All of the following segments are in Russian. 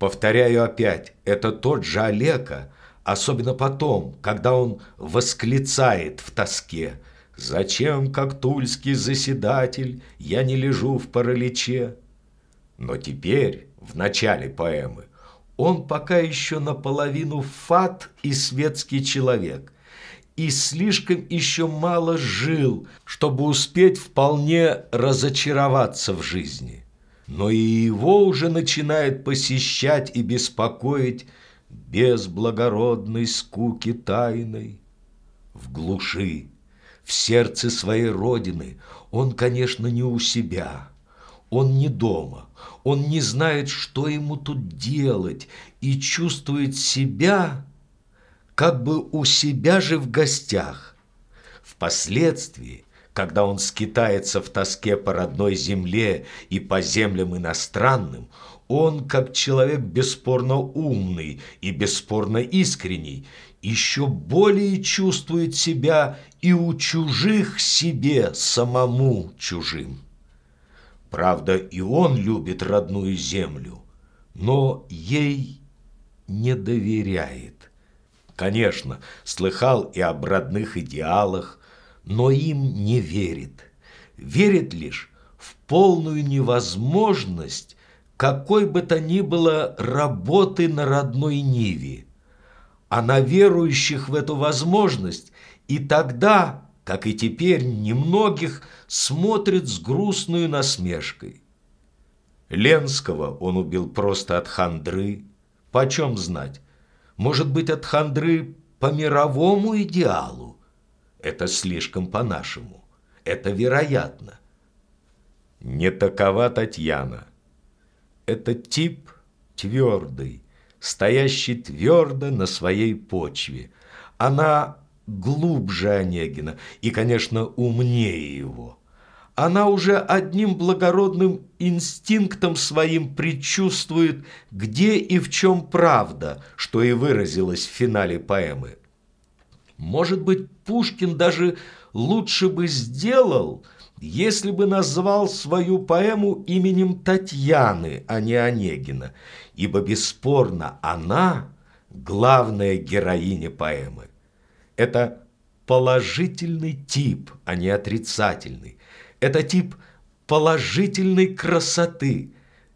Повторяю опять, это тот же Олега, особенно потом, когда он восклицает в тоске «Зачем, как тульский заседатель, я не лежу в параличе?» Но теперь, в начале поэмы, он пока еще наполовину фат и светский человек, и слишком еще мало жил, чтобы успеть вполне разочароваться в жизни. Но и его уже начинает посещать и беспокоить без благородной скуки тайной. В глуши, в сердце своей родины он, конечно, не у себя – он не дома, он не знает, что ему тут делать, и чувствует себя, как бы у себя же в гостях. Впоследствии, когда он скитается в тоске по родной земле и по землям иностранным, он, как человек бесспорно умный и бесспорно искренний, еще более чувствует себя и у чужих себе самому чужим. Правда, и он любит родную землю, но ей не доверяет. Конечно, слыхал и об родных идеалах, но им не верит. Верит лишь в полную невозможность какой бы то ни было работы на родной ниве. А на верующих в эту возможность и тогда как и теперь немногих, смотрит с грустной насмешкой. Ленского он убил просто от хандры. Почем знать? Может быть, от хандры по мировому идеалу? Это слишком по-нашему. Это вероятно. Не такова Татьяна. Это тип твердый, стоящий твердо на своей почве. Она глубже Онегина и, конечно, умнее его. Она уже одним благородным инстинктом своим предчувствует, где и в чем правда, что и выразилось в финале поэмы. Может быть, Пушкин даже лучше бы сделал, если бы назвал свою поэму именем Татьяны, а не Онегина, ибо бесспорно она – главная героиня поэмы. Это положительный тип, а не отрицательный. Это тип положительной красоты.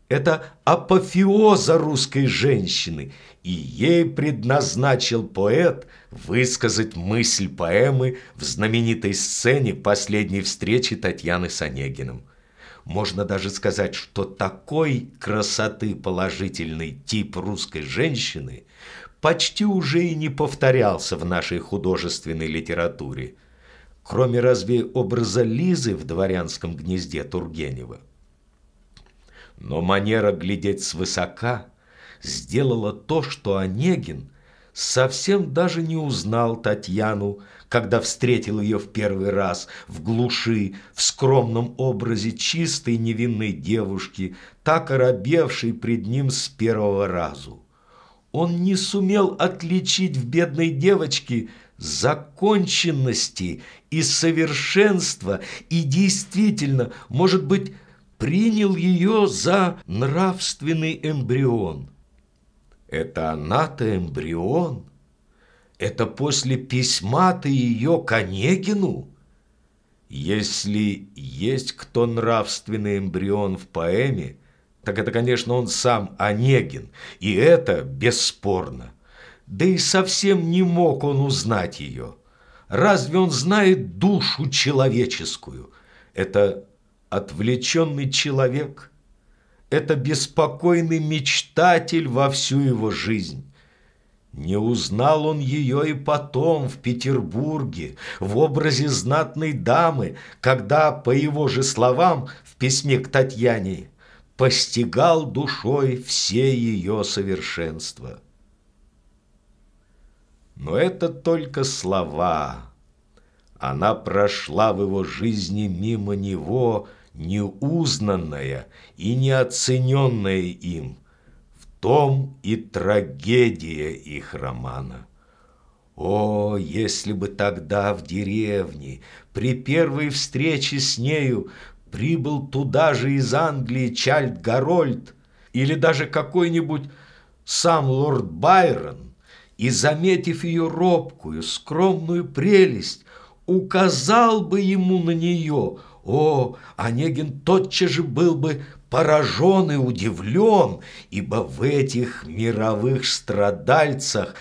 Это апофеоза русской женщины, и ей предназначил поэт высказать мысль поэмы в знаменитой сцене последней встречи Татьяны с Онегиным. Можно даже сказать, что такой красоты положительный тип русской женщины почти уже и не повторялся в нашей художественной литературе, кроме разве образа Лизы в дворянском гнезде Тургенева. Но манера глядеть свысока сделала то, что Онегин совсем даже не узнал Татьяну, когда встретил ее в первый раз в глуши, в скромном образе чистой невинной девушки, так оробевшей пред ним с первого разу. Он не сумел отличить в бедной девочке законченности и совершенства и действительно, может быть, принял ее за нравственный эмбрион. Это она-то эмбрион? Это после письма-то ее к Онегину? Если есть кто нравственный эмбрион в поэме, так это, конечно, он сам Онегин, и это бесспорно. Да и совсем не мог он узнать ее. Разве он знает душу человеческую? Это отвлеченный человек, это беспокойный мечтатель во всю его жизнь. Не узнал он ее и потом в Петербурге, в образе знатной дамы, когда, по его же словам, в письме к Татьяне постигал душой все ее совершенства. Но это только слова. Она прошла в его жизни мимо него, неузнанная и неоцененная им. В том и трагедия их романа. О, если бы тогда в деревне, при первой встрече с нею, прибыл туда же из Англии Чальд Гарольд или даже какой-нибудь сам лорд Байрон, и, заметив ее робкую, скромную прелесть, указал бы ему на нее, о, Онегин тотчас же был бы поражен и удивлен, ибо в этих мировых страдальцах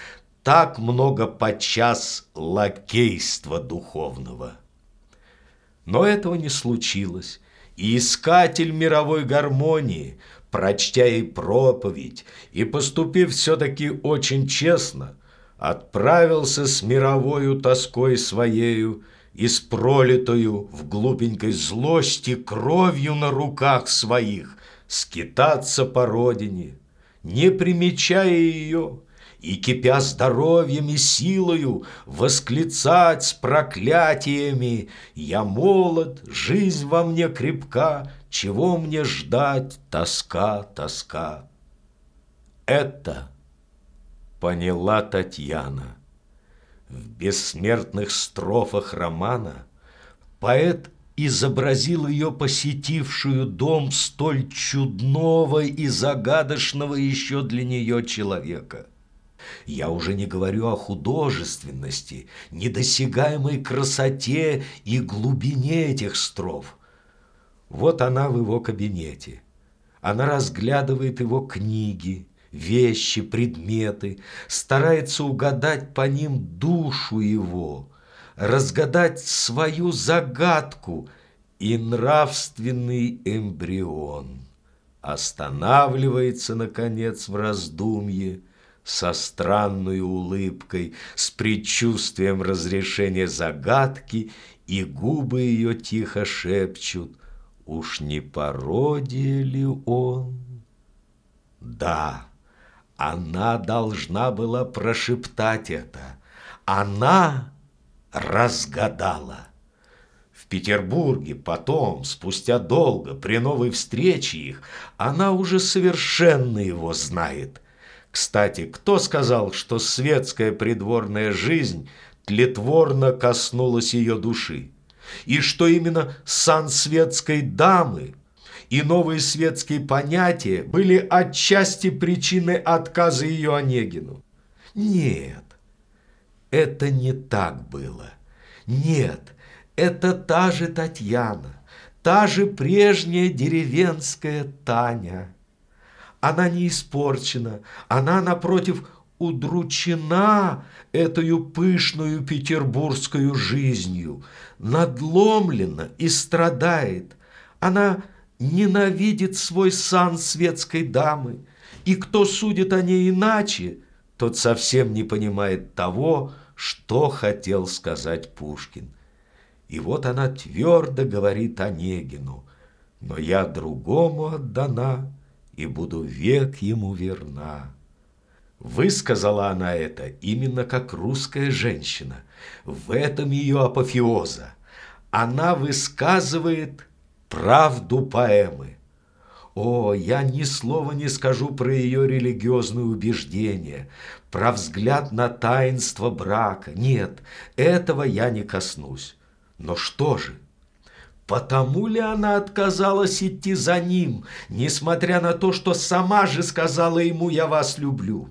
так много подчас лакейства духовного. Но этого не случилось, и искатель мировой гармонии, прочтя ей проповедь и поступив все-таки очень честно, отправился с мировою тоской своею и с пролитою в глупенькой злости кровью на руках своих скитаться по родине, не примечая ее, и, кипя здоровьем и силою, восклицать с проклятиями «Я молод, жизнь во мне крепка, чего мне ждать, тоска, тоска?» Это поняла Татьяна. В бессмертных строфах романа поэт изобразил ее посетившую дом столь чудного и загадочного еще для нее человека – я уже не говорю о художественности, недосягаемой красоте и глубине этих строф. Вот она в его кабинете. Она разглядывает его книги, вещи, предметы, старается угадать по ним душу его, разгадать свою загадку и нравственный эмбрион. Останавливается, наконец, в раздумье – со странной улыбкой, с предчувствием разрешения загадки, и губы ее тихо шепчут, уж не пародия ли он? Да, она должна была прошептать это. Она разгадала. В Петербурге потом, спустя долго, при новой встрече их, она уже совершенно его знает. Кстати, кто сказал, что светская придворная жизнь тлетворно коснулась ее души? И что именно сан светской дамы и новые светские понятия были отчасти причиной отказа ее Онегину? Нет, это не так было. Нет, это та же Татьяна, та же прежняя деревенская Таня. Она не испорчена, она, напротив, удручена этою пышную петербургскую жизнью, надломлена и страдает. Она ненавидит свой сан светской дамы, и кто судит о ней иначе, тот совсем не понимает того, что хотел сказать Пушкин. И вот она твердо говорит Онегину, «Но я другому отдана» и буду век ему верна. Высказала она это именно как русская женщина. В этом ее апофеоза. Она высказывает правду поэмы. О, я ни слова не скажу про ее религиозные убеждения, про взгляд на таинство брака. Нет, этого я не коснусь. Но что же? Потому ли она отказалась идти за ним, несмотря на то, что сама же сказала ему «я вас люблю»?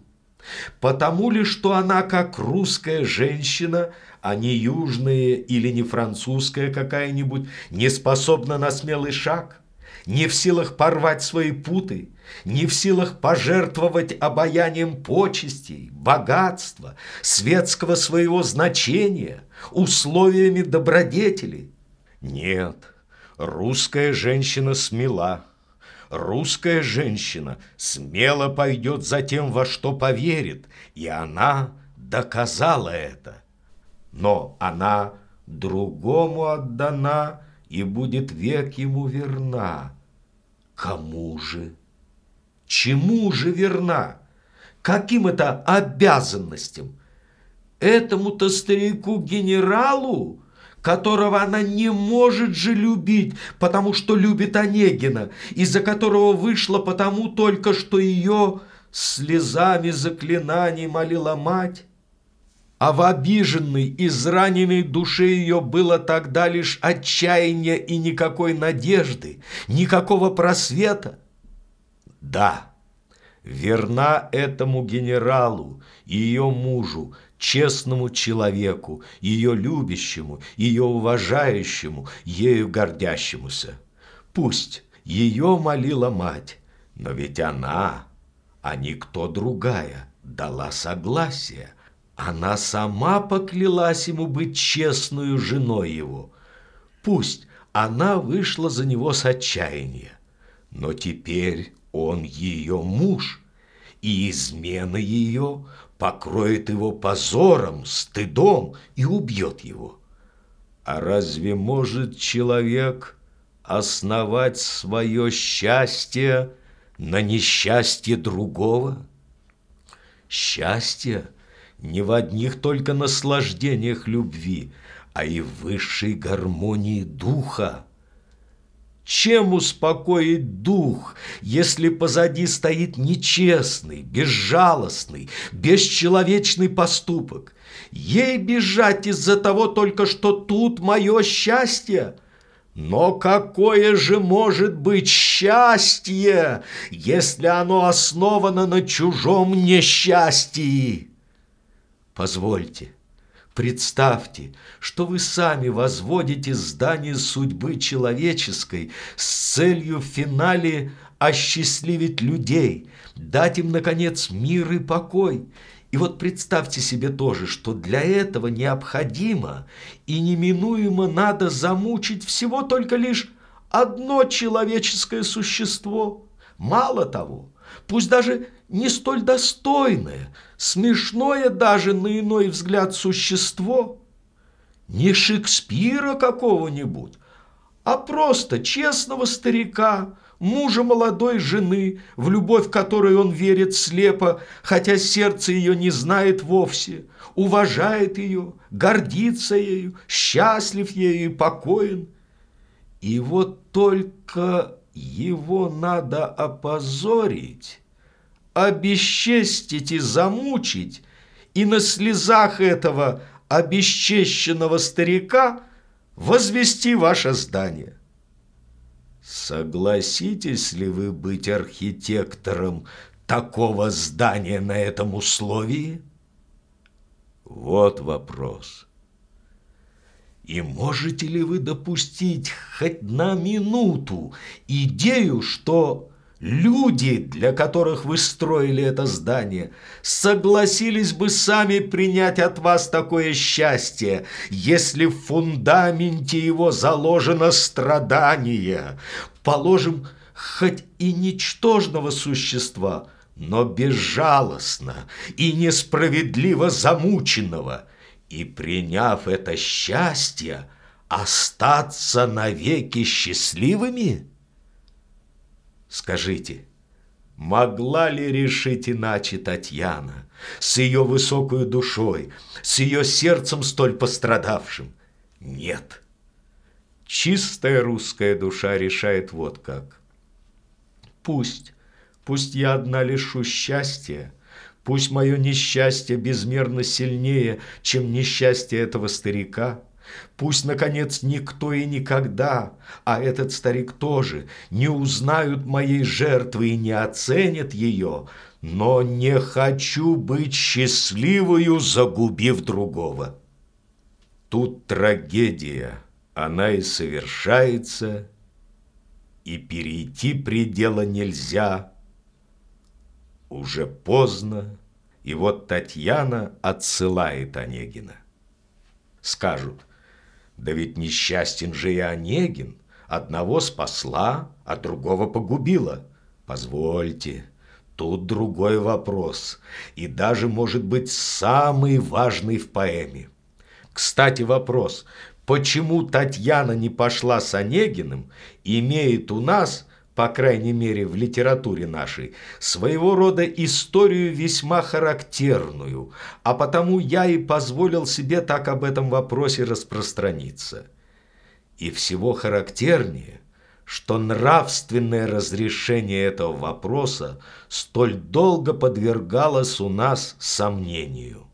Потому ли, что она, как русская женщина, а не южная или не французская какая-нибудь, не способна на смелый шаг, не в силах порвать свои путы, не в силах пожертвовать обаянием почестей, богатства, светского своего значения, условиями добродетели, нет, русская женщина смела. Русская женщина смело пойдет за тем, во что поверит, и она доказала это. Но она другому отдана и будет век ему верна. Кому же? Чему же верна? Каким это обязанностям? Этому-то старику-генералу? Которого она не может же любить, потому что любит Онегина, из-за которого вышла потому только, что ее слезами заклинаний молила мать. А в обиженной, израненной душе ее было тогда лишь отчаяние и никакой надежды, никакого просвета. Да, верна этому генералу, ее мужу, честному человеку, ее любящему, ее уважающему, ею гордящемуся. Пусть ее молила мать, но ведь она, а никто другая, дала согласие. Она сама поклялась ему быть честную женой его. Пусть она вышла за него с отчаяния, но теперь он ее муж, и измена ее покроет его позором, стыдом и убьет его. А разве может человек основать свое счастье на несчастье другого? Счастье не в одних только наслаждениях любви, а и в высшей гармонии духа. Чем успокоить дух, если позади стоит нечестный, безжалостный, бесчеловечный поступок? Ей бежать из-за того только, что тут мое счастье? Но какое же может быть счастье, если оно основано на чужом несчастье? Позвольте, Представьте, что вы сами возводите здание судьбы человеческой с целью в финале осчастливить людей, дать им, наконец, мир и покой. И вот представьте себе тоже, что для этого необходимо и неминуемо надо замучить всего только лишь одно человеческое существо. Мало того, пусть даже не столь достойное, смешное даже на иной взгляд существо, не Шекспира какого-нибудь, а просто честного старика, мужа молодой жены, в любовь которой он верит слепо, хотя сердце ее не знает вовсе, уважает ее, гордится ею, счастлив ею и покоен. И вот только его надо опозорить, обесчестить и замучить, и на слезах этого обесчещенного старика возвести ваше здание. Согласитесь ли вы быть архитектором такого здания на этом условии? Вот вопрос. И можете ли вы допустить хоть на минуту идею, что люди, для которых вы строили это здание, согласились бы сами принять от вас такое счастье, если в фундаменте его заложено страдание? Положим, хоть и ничтожного существа, но безжалостно и несправедливо замученного – и, приняв это счастье, остаться навеки счастливыми? Скажите, могла ли решить иначе Татьяна с ее высокой душой, с ее сердцем столь пострадавшим? Нет. Чистая русская душа решает вот как. Пусть, пусть я одна лишу счастья, Пусть мое несчастье безмерно сильнее, чем несчастье этого старика. Пусть, наконец, никто и никогда, а этот старик тоже, не узнают моей жертвы и не оценят ее, но не хочу быть счастливою, загубив другого. Тут трагедия, она и совершается, и перейти предела нельзя – уже поздно, и вот Татьяна отсылает Онегина. Скажут, да ведь несчастен же и Онегин, одного спасла, а другого погубила. Позвольте, тут другой вопрос, и даже, может быть, самый важный в поэме. Кстати, вопрос, почему Татьяна не пошла с Онегиным, имеет у нас по крайней мере в литературе нашей, своего рода историю весьма характерную, а потому я и позволил себе так об этом вопросе распространиться. И всего характернее, что нравственное разрешение этого вопроса столь долго подвергалось у нас сомнению.